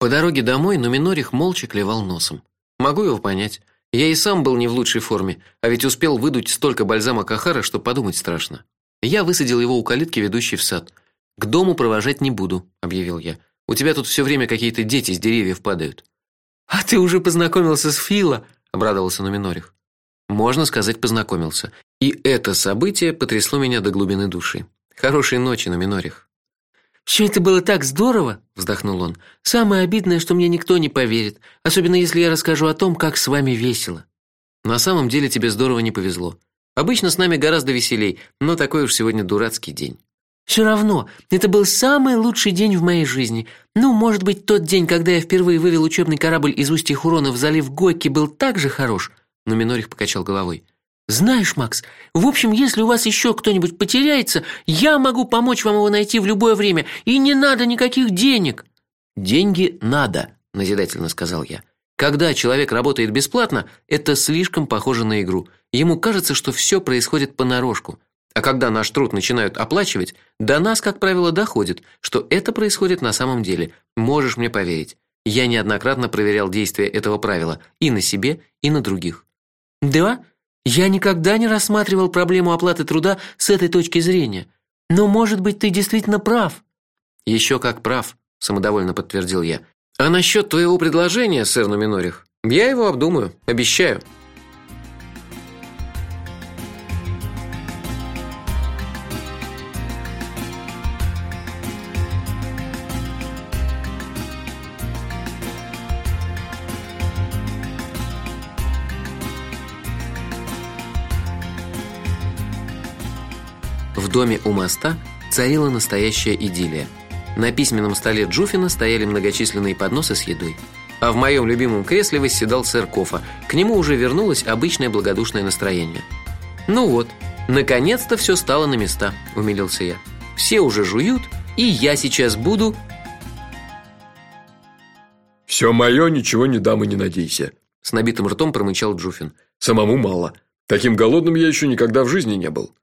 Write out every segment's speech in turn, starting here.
По дороге домой Нуминорих молча клевал носом. Могу его понять. Я и сам был не в лучшей форме, а ведь успел выдуть столько бальзама кахара, что подумать страшно. Я высадил его у калитки, ведущей в сад. К дому провожать не буду, объявил я. У тебя тут все время какие-то дети с деревьев падают. А ты уже познакомился с Фила? обрадовался Нуминорих. Можно сказать, познакомился. И это событие потрясло меня до глубины души. Хорошей ночи, Нуминорих. Все это было так здорово, вздохнул он. Самое обидное, что мне никто не поверит, особенно если я расскажу о том, как с вами весело. На самом деле тебе здорово не повезло. Обычно с нами гораздо веселей, но такой уж сегодня дурацкий день. Все равно, это был самый лучший день в моей жизни. Ну, может быть, тот день, когда я впервые вывел учебный корабль из устья Хурона в залив Гойки, был так же хорош. Но Минорих покачал головой. Знаешь, Макс, в общем, если у вас еще кто-нибудь потеряется, я могу помочь вам его найти в любое время, и не надо никаких денег. Деньги надо, назидательно сказал я. Когда человек работает бесплатно, это слишком похоже на игру. Ему кажется, что все происходит понарошку. А когда наш труд начинают оплачивать, до нас, как правило, доходит, что это происходит на самом деле. Можешь мне поверить. Я неоднократно проверял действие этого правила и на себе, и на других. Да, я никогда не рассматривал проблему оплаты труда с этой точки зрения. Но, может быть, ты действительно прав. Еще как прав, самодовольно подтвердил я. А насчет твоего предложения, сэр Нуминорих, я его обдумаю, обещаю. Доме у моста царила настоящая идиллия. На письменном столе Джуфина стояли многочисленные подносы с едой. А в моем любимом кресле восседал сэр Кофа. К нему уже вернулось обычное благодушное настроение. Ну вот, наконец-то все стало на места, умилился я. Все уже жуют, и я сейчас буду Все мое, ничего не дам и не надейся, с набитым ртом промычал Джуфин. Самому мало. Таким голодным я еще никогда в жизни не был.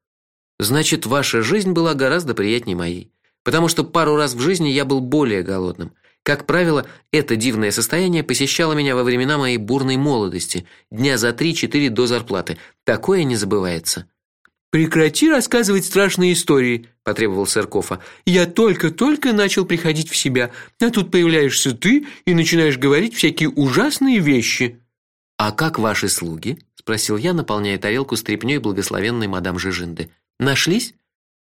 Значит, ваша жизнь была гораздо приятнее моей, потому что пару раз в жизни я был более голодным. Как правило, это дивное состояние посещало меня во времена моей бурной молодости, дня за три-четыре до зарплаты. Такое не забывается. Прекрати рассказывать страшные истории, потребовал Сыркова. Я только-только начал приходить в себя, а тут появляешься ты и начинаешь говорить всякие ужасные вещи. А как ваши слуги? спросил я, наполняя тарелку стряпнёй благословенной мадам Жижинды. Нашлись?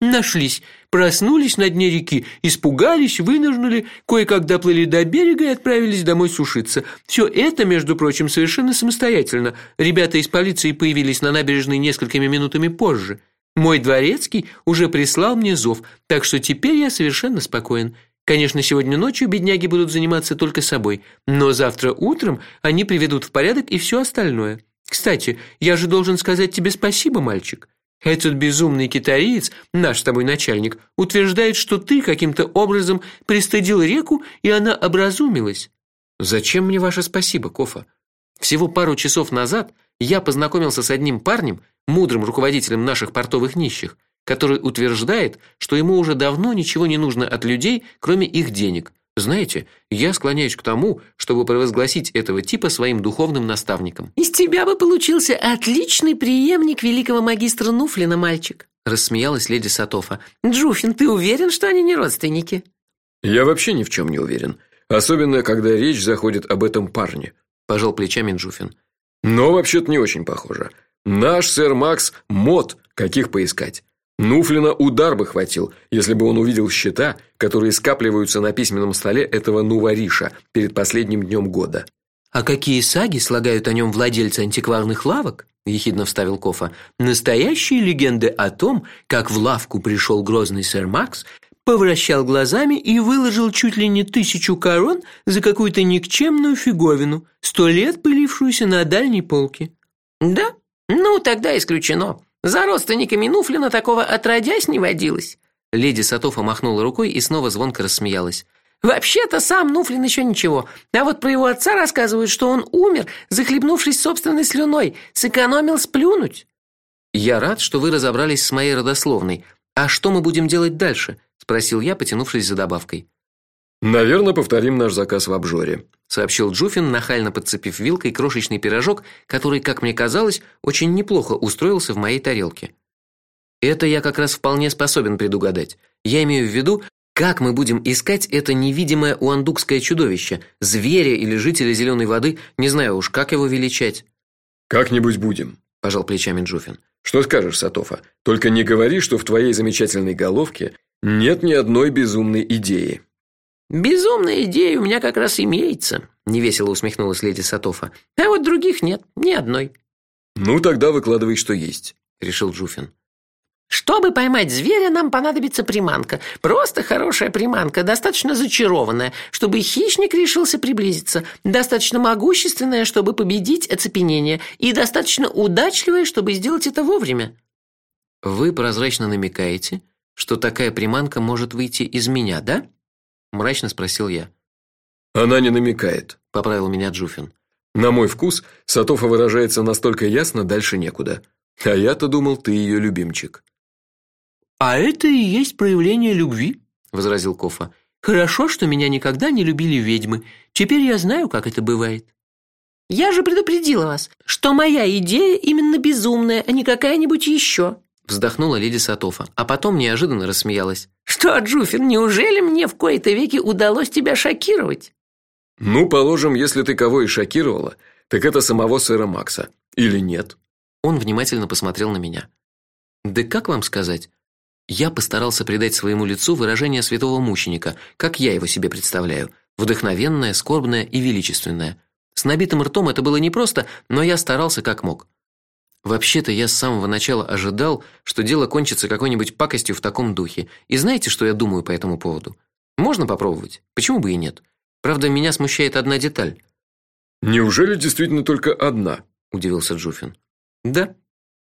Нашлись. Проснулись на дне реки, испугались, вынырнули, кое-как доплыли до берега и отправились домой сушиться. Все это, между прочим, совершенно самостоятельно. Ребята из полиции появились на набережной несколькими минутами позже. Мой дворецкий уже прислал мне зов, так что теперь я совершенно спокоен. Конечно, сегодня ночью бедняги будут заниматься только собой, но завтра утром они приведут в порядок и все остальное. Кстати, я же должен сказать тебе спасибо, мальчик. Этот безумный китаец, наш с тобой начальник, утверждает, что ты каким-то образом пристыдил реку, и она образумилась. Зачем мне ваше спасибо, Кофа? Всего пару часов назад я познакомился с одним парнем, мудрым руководителем наших портовых нищих, который утверждает, что ему уже давно ничего не нужно от людей, кроме их денег. Знаете, я склоняюсь к тому, чтобы провозгласить этого типа своим духовным наставником. Из тебя бы получился отличный преемник великого магистра Нуфлина, мальчик, рассмеялась леди Сатофа. Джуфин, ты уверен, что они не родственники? Я вообще ни в чем не уверен, особенно когда речь заходит об этом парне, пожал плечами Джуфин. Но вообще-то не очень похоже. Наш сэр Макс мод, каких поискать. Нуфлина удар бы хватил, если бы он увидел счета, которые скапливаются на письменном столе этого Нувариша перед последним днем года. А какие саги слагают о нем владельцы антикварных лавок? ехидно вставил Кофа. Настоящие легенды о том, как в лавку пришел грозный сэр Макс, повращал глазами и выложил чуть ли не тысячу корон за какую-то никчемную фиговину, сто лет пылившуюся на дальней полке. Да? Ну, тогда исключено. За родственниками Нуфлина такого отродясь не водилось. Леди Сатофа махнула рукой и снова звонко рассмеялась. Вообще-то сам Нуфлин еще ничего. А вот про его отца рассказывают, что он умер, захлебнувшись собственной слюной, сэкономил сплюнуть. Я рад, что вы разобрались с моей родословной. А что мы будем делать дальше? спросил я, потянувшись за добавкой. Наверное, повторим наш заказ в обжоре, сообщил Джуфин, нахально подцепив вилкой крошечный пирожок, который, как мне казалось, очень неплохо устроился в моей тарелке. Это я как раз вполне способен предугадать. Я имею в виду, как мы будем искать это невидимое уандукское чудовище, зверя или жителя зеленой воды, не знаю уж, как его величать. Как-нибудь будем, пожал плечами Джуфин. Что скажешь, Сатофа? Только не говори, что в твоей замечательной головке нет ни одной безумной идеи. Безумная идея у меня как раз имеется, невесело усмехнулась леди Сатофа. А вот других нет, ни одной. Ну тогда выкладывай, что есть, решил Джуфин. Чтобы поймать зверя, нам понадобится приманка. Просто хорошая приманка, достаточно зачарованная, чтобы хищник решился приблизиться, достаточно могущественная, чтобы победить оцепенение, и достаточно удачливая, чтобы сделать это вовремя. Вы прозрачно намекаете, что такая приманка может выйти из меня, да? Мрачно спросил я. Она не намекает, поправил меня Джуфин. На мой вкус, Сатофа выражается настолько ясно, дальше некуда. А я-то думал, ты ее любимчик. А это и есть проявление любви, возразил Кофа. Хорошо, что меня никогда не любили ведьмы. Теперь я знаю, как это бывает. Я же предупредила вас, что моя идея именно безумная, а не какая-нибудь еще. Вздохнула леди Сатофа, а потом неожиданно рассмеялась. Что, Джуфин, неужели мне в кои-то веки удалось тебя шокировать? Ну, положим, если ты кого и шокировала, так это самого сэра Макса. Или нет? Он внимательно посмотрел на меня. Да как вам сказать? Я постарался придать своему лицу выражение святого мученика, как я его себе представляю, вдохновенное, скорбное и величественное. С набитым ртом это было непросто, но я старался как мог. Вообще-то я с самого начала ожидал, что дело кончится какой-нибудь пакостью в таком духе. И знаете, что я думаю по этому поводу? Можно попробовать. Почему бы и нет? Правда, меня смущает одна деталь. Неужели действительно только одна? удивился Джуфин. Да,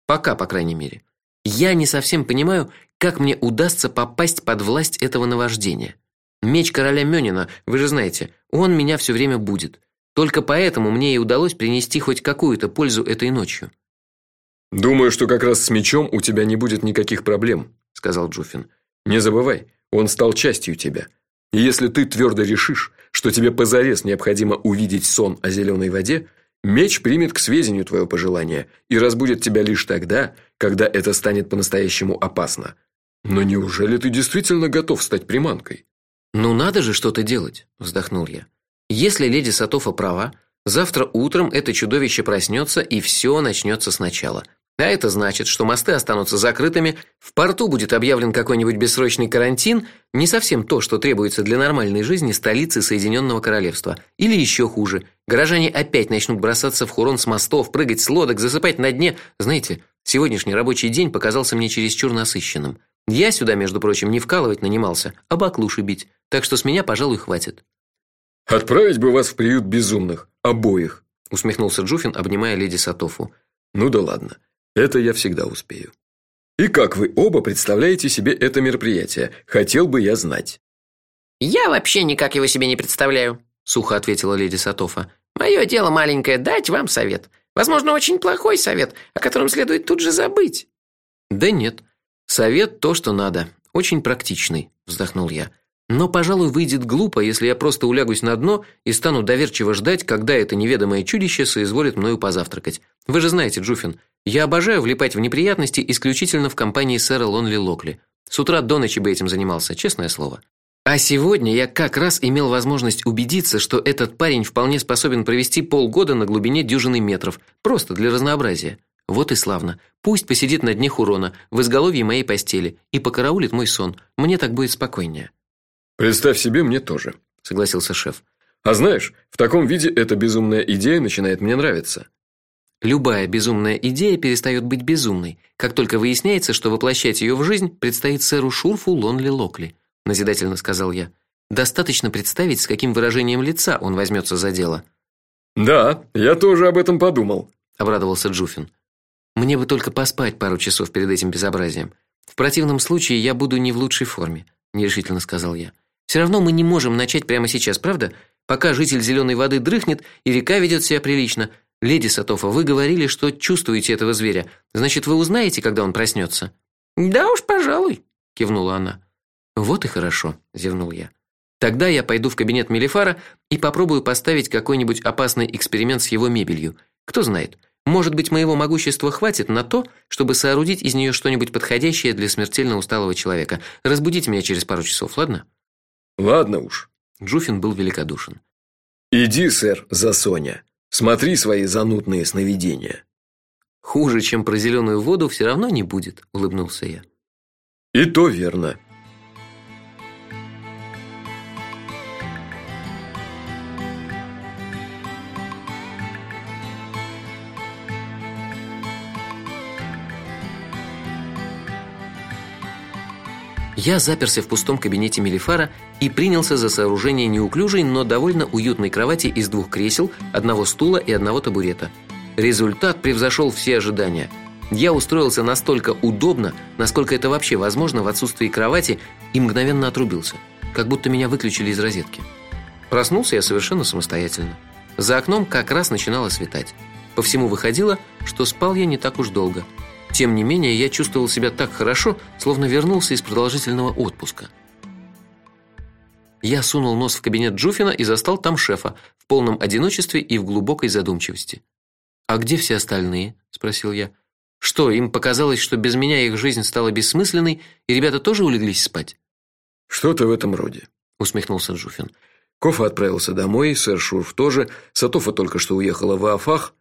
пока, по крайней мере. Я не совсем понимаю, как мне удастся попасть под власть этого наваждения. Меч короля Мёнина, вы же знаете, он меня все время будет. Только поэтому мне и удалось принести хоть какую-то пользу этой ночью. Думаю, что как раз с мечом у тебя не будет никаких проблем, сказал Джуфин. Не забывай, он стал частью тебя. И если ты твердо решишь, что тебе позарез необходимо увидеть сон о зеленой воде, Меч примет к сведению твое пожелание и разбудит тебя лишь тогда, когда это станет по-настоящему опасно. Но неужели ты действительно готов стать приманкой? Ну надо же что-то делать, вздохнул я. Если леди Сатофа права, завтра утром это чудовище проснется и все начнется сначала. А это значит, что мосты останутся закрытыми, в порту будет объявлен какой-нибудь бессрочный карантин, не совсем то, что требуется для нормальной жизни столицы Соединенного королевства, или еще хуже. Горожане опять начнут бросаться в хурон с мостов, прыгать с лодок, засыпать на дне. Знаете, сегодняшний рабочий день показался мне чересчур насыщенным. Я сюда, между прочим, не вкалывать нанимался, а баклуши бить. Так что с меня, пожалуй, хватит. Отправить бы вас в приют безумных, обоих, усмехнулся Джуфин, обнимая леди Сатофу. Ну да ладно. Это я всегда успею. И как вы оба представляете себе это мероприятие? Хотел бы я знать. Я вообще никак его себе не представляю, сухо ответила леди Сатофа. Мое дело маленькое дать вам совет. Возможно, очень плохой совет, о котором следует тут же забыть. Да нет. Совет то, что надо. Очень практичный, вздохнул я. Но, пожалуй, выйдет глупо, если я просто улягусь на дно и стану доверчиво ждать, когда это неведомое чудище соизволит мною позавтракать. Вы же знаете, Джуфин, я обожаю влипать в неприятности исключительно в компании сэра Лонли Локли. С утра до ночи бы этим занимался, честное слово. А сегодня я как раз имел возможность убедиться, что этот парень вполне способен провести полгода на глубине дюжины метров, просто для разнообразия. Вот и славно. Пусть посидит на дне Хурона, в изголовье моей постели и покараулит мой сон. Мне так будет спокойнее. Представь себе, мне тоже, согласился шеф. А знаешь, в таком виде эта безумная идея начинает мне нравиться. Любая безумная идея перестает быть безумной, как только выясняется, что воплощать ее в жизнь предстоит сэру Шурфу Лонли Локли, назидательно сказал я. Достаточно представить, с каким выражением лица он возьмется за дело. Да, я тоже об этом подумал, обрадовался Джуфин. Мне бы только поспать пару часов перед этим безобразием. В противном случае я буду не в лучшей форме, нерешительно сказал я. Все равно мы не можем начать прямо сейчас, правда? Пока житель зеленой воды дрыхнет и река ведет себя прилично, Леди Сатофа, вы говорили, что чувствуете этого зверя. Значит, вы узнаете, когда он проснется?» «Да уж, пожалуй», кивнула она. Вот и хорошо, зевнул я. Тогда я пойду в кабинет Мелифара и попробую поставить какой-нибудь опасный эксперимент с его мебелью. Кто знает, может быть, моего могущества хватит на то, чтобы соорудить из нее что-нибудь подходящее для смертельно усталого человека. Разбудите меня через пару часов, ладно? Ладно уж. Джуфин был великодушен. Иди, сэр, за Соня. Смотри свои занудные сновидения. Хуже, чем про зеленую воду, все равно не будет, улыбнулся я. И то верно. Я заперся в пустом кабинете Мелифара и принялся за сооружение неуклюжей, но довольно уютной кровати из двух кресел, одного стула и одного табурета. Результат превзошел все ожидания. Я устроился настолько удобно, насколько это вообще возможно в отсутствии кровати, и мгновенно отрубился, как будто меня выключили из розетки. Проснулся я совершенно самостоятельно. За окном как раз начинало светать. По всему выходило, что спал я не так уж долго – тем не менее, я чувствовал себя так хорошо, словно вернулся из продолжительного отпуска. Я сунул нос в кабинет Джуфина и застал там шефа в полном одиночестве и в глубокой задумчивости. "А где все остальные?" спросил я. "Что, им показалось, что без меня их жизнь стала бессмысленной, и ребята тоже улеглись спать?" "Что-то в этом роде", усмехнулся Джуфин. Кофа отправился домой, сэр Шурф тоже, Сатофа только что уехала в Афах.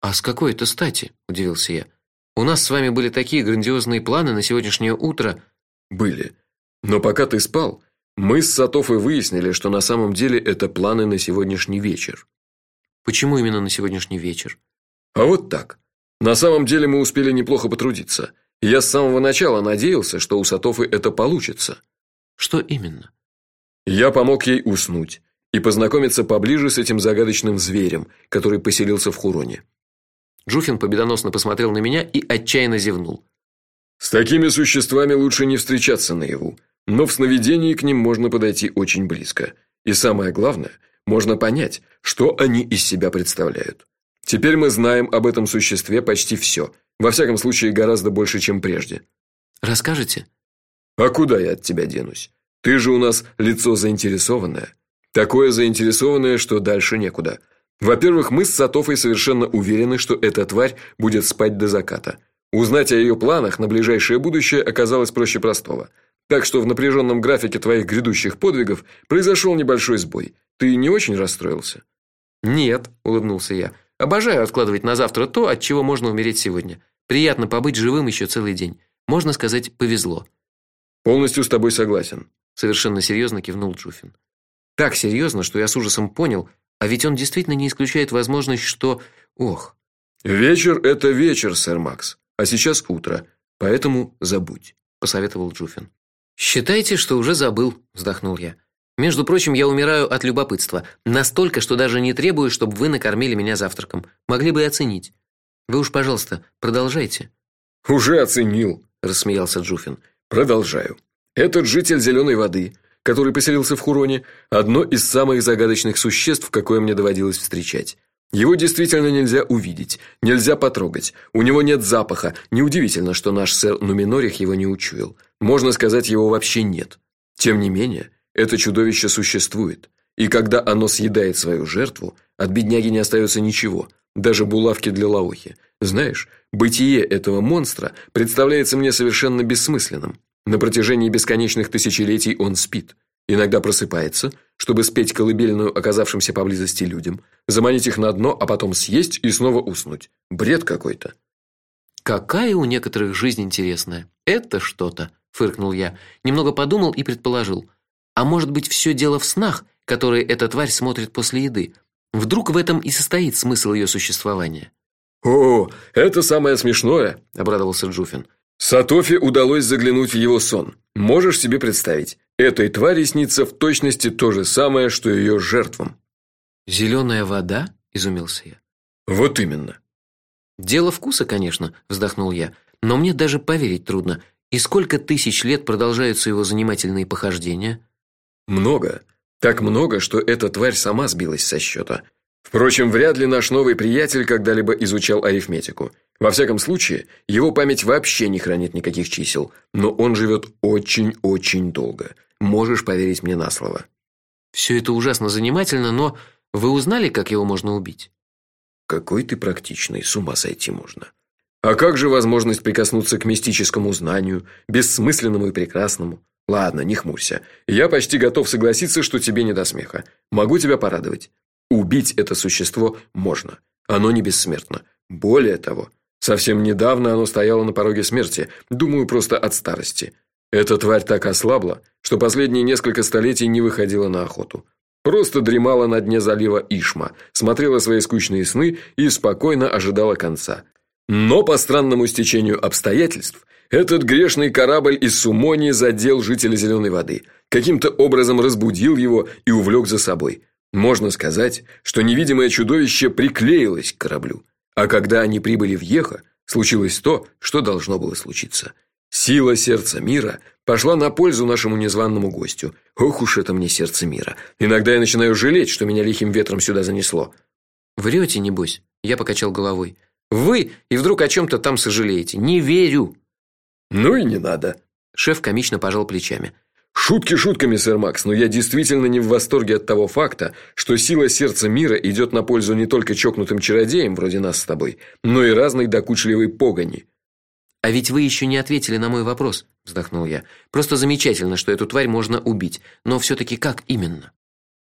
"А с какой это стати?" удивился я. У нас с вами были такие грандиозные планы на сегодняшнее утро. Были. Но пока ты спал, мы с Сатофой выяснили, что на самом деле это планы на сегодняшний вечер. Почему именно на сегодняшний вечер? А вот так. На самом деле мы успели неплохо потрудиться. Я с самого начала надеялся, что у Сатофы это получится. Что именно? Я помог ей уснуть и познакомиться поближе с этим загадочным зверем, который поселился в Хуроне. Джуфин победоносно посмотрел на меня и отчаянно зевнул. С такими существами лучше не встречаться наяву, но в сновидении к ним можно подойти очень близко. И самое главное, можно понять, что они из себя представляют. Теперь мы знаем об этом существе почти все. Во всяком случае, гораздо больше, чем прежде. Расскажете? А куда я от тебя денусь? Ты же у нас лицо заинтересованное. Такое заинтересованное, что дальше некуда. Во-первых, мы с Сатофой совершенно уверены, что эта тварь будет спать до заката. Узнать о ее планах на ближайшее будущее оказалось проще простого. Так что в напряженном графике твоих грядущих подвигов произошел небольшой сбой. Ты не очень расстроился? Нет, улыбнулся я. Обожаю откладывать на завтра то, от чего можно умереть сегодня. Приятно побыть живым еще целый день. Можно сказать, повезло. Полностью с тобой согласен, совершенно серьезно кивнул Джуфин. Так серьезно, что я с ужасом понял, а ведь он действительно не исключает возможность, что, ох, вечер это вечер, сэр Макс, а сейчас утро, поэтому забудь, посоветовал Джуфин. Считайте, что уже забыл, вздохнул я. Между прочим, я умираю от любопытства, настолько, что даже не требую, чтобы вы накормили меня завтраком. Могли бы и оценить. Вы уж, пожалуйста, продолжайте. Уже оценил, рассмеялся Джуфин. Продолжаю. Этот житель зеленой воды который поселился в Хуроне, одно из самых загадочных существ, какое мне доводилось встречать. Его действительно нельзя увидеть, нельзя потрогать. У него нет запаха. Неудивительно, что наш сэр Нуминорих его не учуял. Можно сказать, его вообще нет. Тем не менее, это чудовище существует. И когда оно съедает свою жертву, от бедняги не остается ничего, даже булавки для лаухи. Знаешь, бытие этого монстра представляется мне совершенно бессмысленным. На протяжении бесконечных тысячелетий он спит, иногда просыпается, чтобы спеть колыбельную оказавшимся поблизости людям, заманить их на дно, а потом съесть и снова уснуть. Бред какой-то. Какая у некоторых жизнь интересная. Это что-то, фыркнул я. Немного подумал и предположил: а может быть, все дело в снах, которые эта тварь смотрит после еды? Вдруг в этом и состоит смысл ее существования? О, это самое смешное, обрадовался Джуфин. Сатофи удалось заглянуть в его сон. Можешь себе представить, этой твари снится в точности то же самое, что ее жертвам. Зеленая вода, изумился я. Вот именно. Дело вкуса, конечно, вздохнул я, но мне даже поверить трудно. И сколько тысяч лет продолжаются его занимательные похождения? Много. Так много, что эта тварь сама сбилась со счета. Впрочем, вряд ли наш новый приятель когда-либо изучал арифметику. Во всяком случае, его память вообще не хранит никаких чисел, но он живет очень-очень долго. Можешь поверить мне на слово. Все это ужасно занимательно, но вы узнали, как его можно убить? Какой ты практичный, с ума сойти можно. А как же возможность прикоснуться к мистическому знанию, бессмысленному и прекрасному? Ладно, не хмурься. Я почти готов согласиться, что тебе не до смеха. Могу тебя порадовать. Убить это существо можно. Оно не бессмертно. Более того, совсем недавно оно стояло на пороге смерти, думаю, просто от старости. Эта тварь так ослабла, что последние несколько столетий не выходила на охоту. Просто дремала на дне залива Ишма, смотрела свои скучные сны и спокойно ожидала конца. Но по странному стечению обстоятельств этот грешный корабль из Сумонии задел жителя Зеленой воды, каким-то образом разбудил его и увлек за собой. Можно сказать, что невидимое чудовище приклеилось к кораблю. А когда они прибыли в Ехо, случилось то, что должно было случиться. Сила сердца мира пошла на пользу нашему незваному гостю. Ох уж это мне сердце мира. Иногда я начинаю жалеть, что меня лихим ветром сюда занесло. Врете, небось? Я покачал головой. Вы и вдруг о чем то там сожалеете. Не верю. Ну и не надо. Шеф комично пожал плечами. Шутки шутками, сэр Макс, но я действительно не в восторге от того факта, что сила сердца мира идет на пользу не только чокнутым чародеям вроде нас с тобой, но и разной докучливой погони. А ведь вы еще не ответили на мой вопрос, вздохнул я. Просто замечательно, что эту тварь можно убить, но все таки как именно?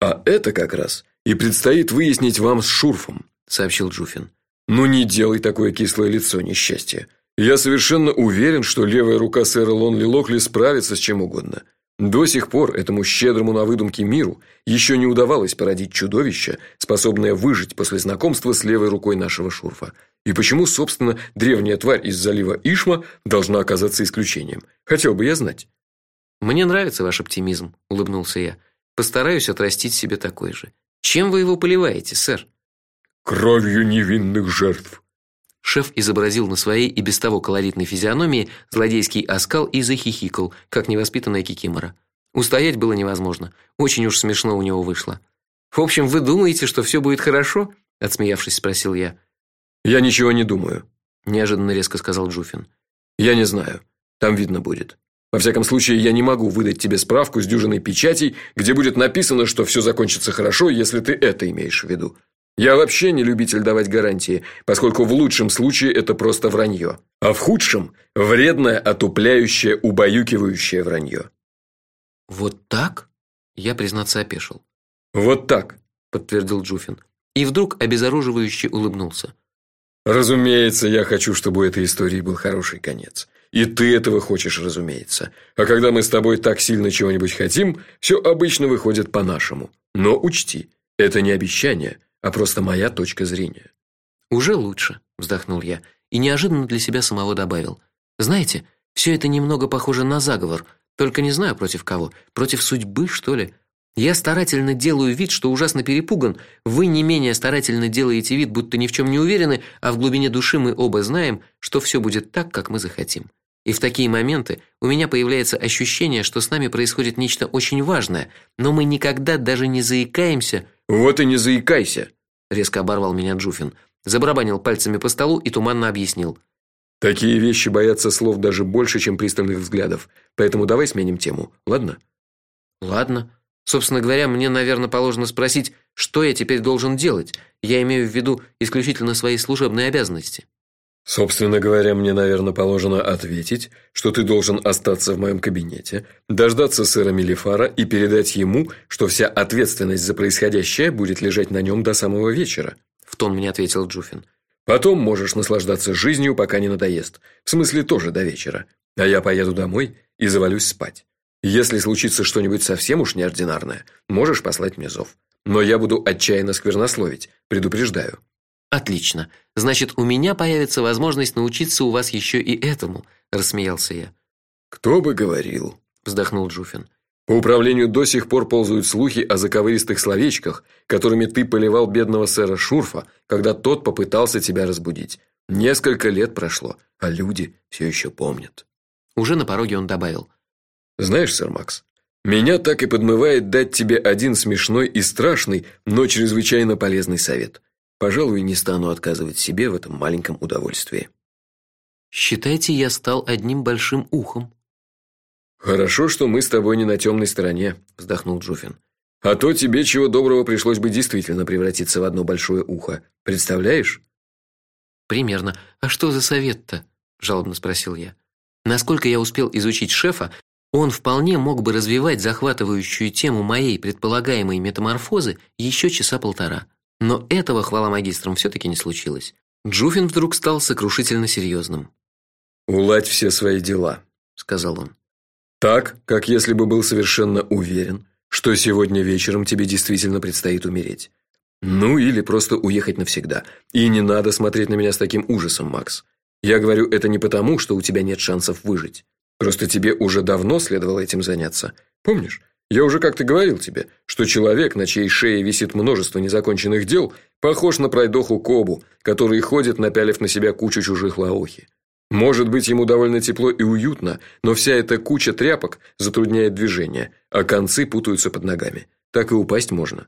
А это как раз и предстоит выяснить вам с Шурфом, сообщил Джуфин. Ну не делай такое кислое лицо несчастья. Я совершенно уверен, что левая рука сэра Лонли Локли справится с чем угодно. До сих пор этому щедрому на выдумки миру еще не удавалось породить чудовище, способное выжить после знакомства с левой рукой нашего Шурфа. И почему, собственно, древняя тварь из залива Ишма должна оказаться исключением? Хотел бы я знать. Мне нравится ваш оптимизм, улыбнулся я. Постараюсь отрастить себе такой же. Чем вы его поливаете, сэр? Кровью невинных жертв. Шеф изобразил на своей и без того колоритной физиономии злодейский оскал и захихикал, как невоспитанная кикимора. Устоять было невозможно. Очень уж смешно у него вышло. В общем, вы думаете, что все будет хорошо? отсмеявшись, спросил я. Я ничего не думаю, неожиданно резко сказал Джуфин. Я не знаю. Там видно будет. Во всяком случае, я не могу выдать тебе справку с дюжиной печатей, где будет написано, что все закончится хорошо, если ты это имеешь в виду. Я вообще не любитель давать гарантии, поскольку в лучшем случае это просто вранье, а в худшем вредное, отупляющее, убаюкивающее вранье. Вот так? Я, признаться, опешил. Вот так, подтвердил Джуфин. И вдруг обезоруживающе улыбнулся. Разумеется, я хочу, чтобы у этой истории был хороший конец. И ты этого хочешь, разумеется. А когда мы с тобой так сильно чего-нибудь хотим, все обычно выходит по-нашему. Но учти, это не обещание, а просто моя точка зрения. Уже лучше, вздохнул я и неожиданно для себя самого добавил: знаете, все это немного похоже на заговор, только не знаю против кого, против судьбы, что ли? Я старательно делаю вид, что ужасно перепуган, вы не менее старательно делаете вид, будто ни в чем не уверены, а в глубине души мы оба знаем, что все будет так, как мы захотим. И в такие моменты у меня появляется ощущение, что с нами происходит нечто очень важное, но мы никогда даже не заикаемся. Вот и не заикайся, резко оборвал меня Джуфин, забарабанил пальцами по столу и туманно объяснил: Такие вещи боятся слов даже больше, чем пристальных взглядов. Поэтому давай сменим тему, ладно? Ладно. Собственно говоря, мне, наверное, положено спросить, что я теперь должен делать. Я имею в виду исключительно свои служебные обязанности. Собственно говоря, мне, наверное, положено ответить, что ты должен остаться в моем кабинете, дождаться сэра Мелифара и передать ему, что вся ответственность за происходящее будет лежать на нем до самого вечера, в тон мне ответил Джуфин. Потом можешь наслаждаться жизнью, пока не надоест. В смысле, тоже до вечера. А я поеду домой и завалюсь спать. Если случится что-нибудь совсем уж неординарное, можешь послать мне зов. Но я буду отчаянно сквернословить, предупреждаю. Отлично. Значит, у меня появится возможность научиться у вас еще и этому, рассмеялся я. Кто бы говорил, вздохнул Джуфин. По управлению до сих пор ползают слухи о заковыристых словечках, которыми ты поливал бедного сэра Шурфа, когда тот попытался тебя разбудить. Несколько лет прошло, а люди все еще помнят. Уже на пороге он добавил: "Знаешь, сэр Макс, меня так и подмывает дать тебе один смешной и страшный, но чрезвычайно полезный совет. Пожалуй, не стану отказывать себе в этом маленьком удовольствии. Считайте, я стал одним большим ухом. Хорошо, что мы с тобой не на темной стороне, вздохнул Джуфин. А то тебе чего доброго пришлось бы действительно превратиться в одно большое ухо. Представляешь? Примерно. А что за совет-то? жалобно спросил я. Насколько я успел изучить шефа, он вполне мог бы развивать захватывающую тему моей предполагаемой метаморфозы еще часа полтора. Но этого, хвала магистрам, все таки не случилось. Джуфин вдруг стал сокрушительно серьезным. "Уладь все свои дела", сказал он. "Так, как если бы был совершенно уверен, что сегодня вечером тебе действительно предстоит умереть. Ну или просто уехать навсегда. И не надо смотреть на меня с таким ужасом, Макс. Я говорю это не потому, что у тебя нет шансов выжить. Просто тебе уже давно следовало этим заняться. Помнишь? Я уже как-то говорил тебе, что человек, на чьей шее висит множество незаконченных дел, похож на пройдоху Кобу, который ходит, напялив на себя кучу чужих лаохи. Может быть, ему довольно тепло и уютно, но вся эта куча тряпок затрудняет движение, а концы путаются под ногами. Так и упасть можно.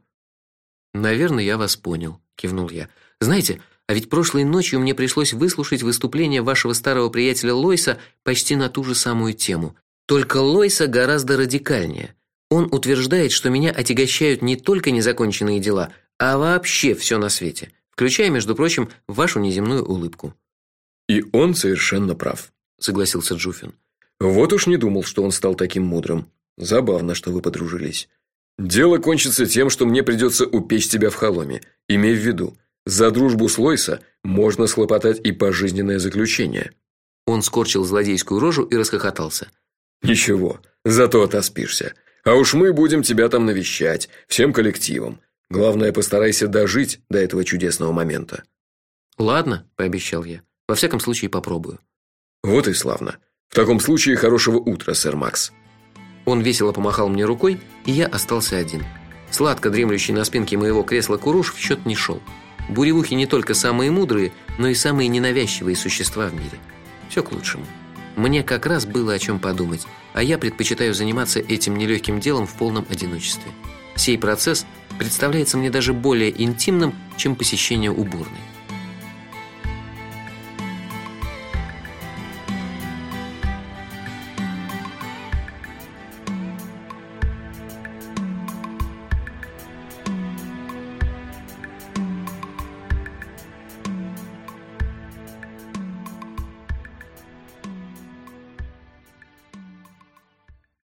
Наверное, я вас понял, кивнул я. Знаете, а ведь прошлой ночью мне пришлось выслушать выступление вашего старого приятеля Лойса почти на ту же самую тему. Только Лойса гораздо радикальнее. Он утверждает, что меня отягощают не только незаконченные дела, а вообще все на свете, включая, между прочим, вашу неземную улыбку. И он совершенно прав, согласился Джуфин. Вот уж не думал, что он стал таким мудрым. Забавно, что вы подружились. Дело кончится тем, что мне придется упечь тебя в холоме. Имей в виду, за дружбу с Лойса можно схлопотать и пожизненное заключение. Он скорчил злодейскую рожу и расхохотался. Ничего, зато отоспишься. А уж мы будем тебя там навещать всем коллективом. Главное, постарайся дожить до этого чудесного момента. Ладно, пообещал я. Во всяком случае, попробую. Вот и славно. В таком случае хорошего утра, сэр Макс. Он весело помахал мне рукой, и я остался один. Сладко дремлющий на спинке моего кресла Куруш в счет не шел. Буревухи не только самые мудрые, но и самые ненавязчивые существа в мире. Все к лучшему. Мне как раз было о чем подумать, а я предпочитаю заниматься этим нелегким делом в полном одиночестве. Сей процесс представляется мне даже более интимным, чем посещение уборной.